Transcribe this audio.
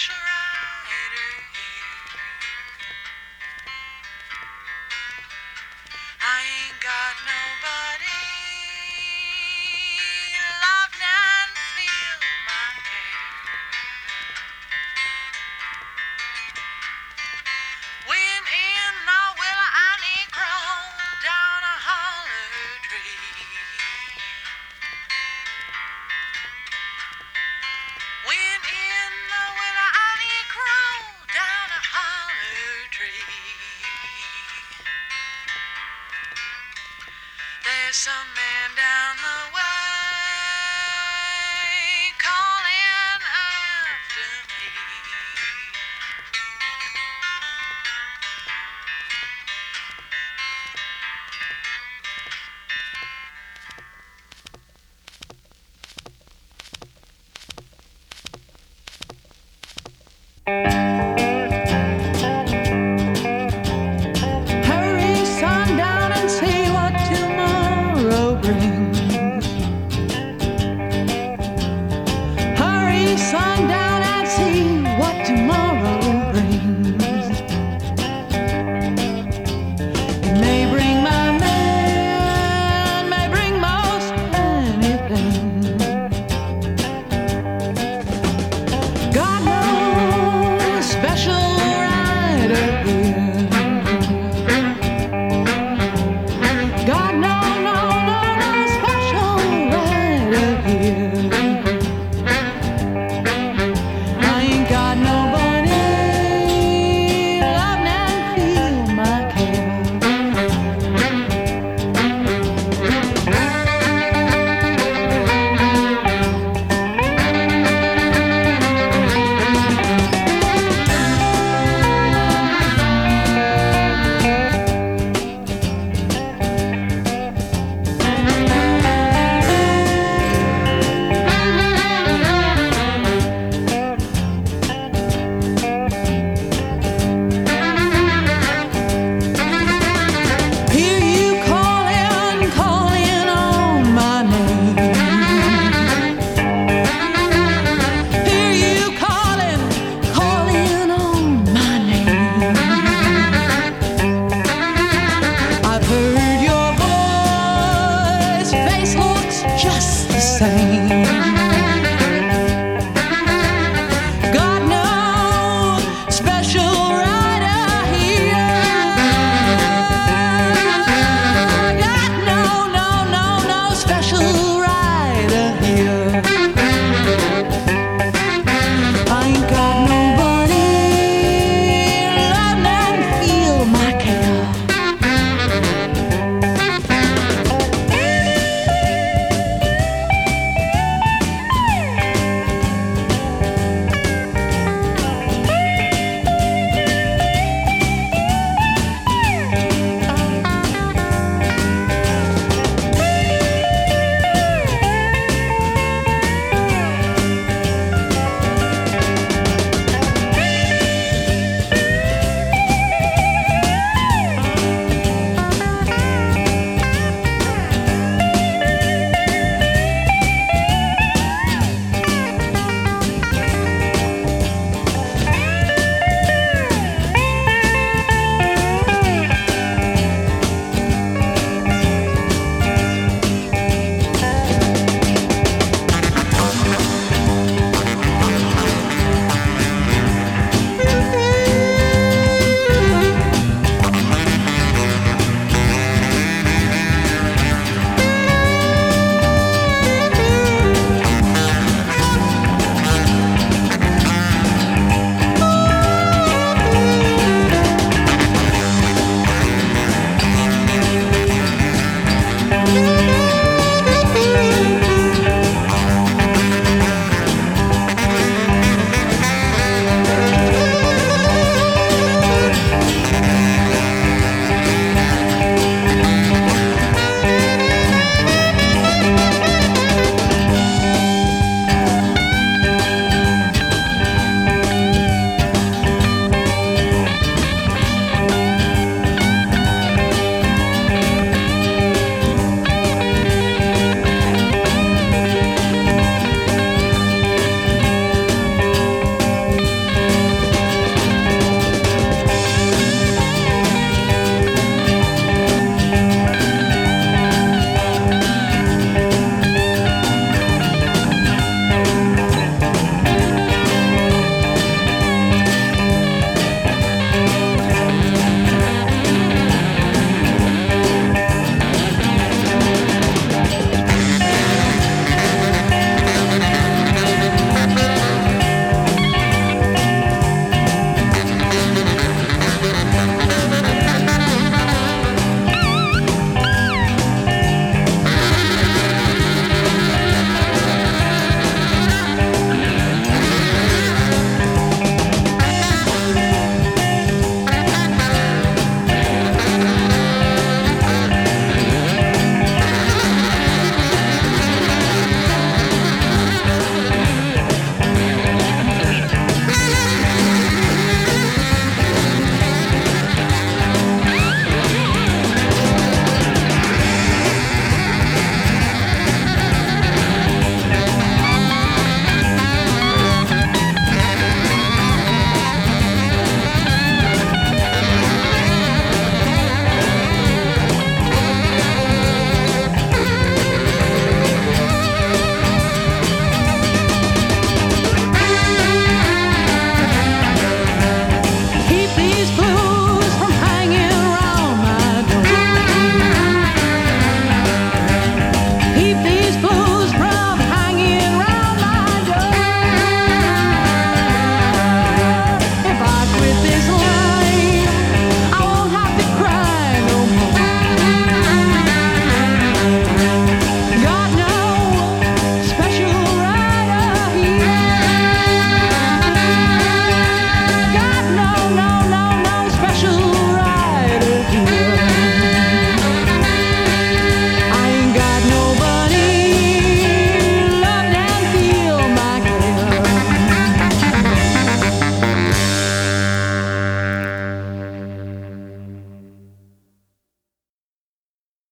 special There's some man down the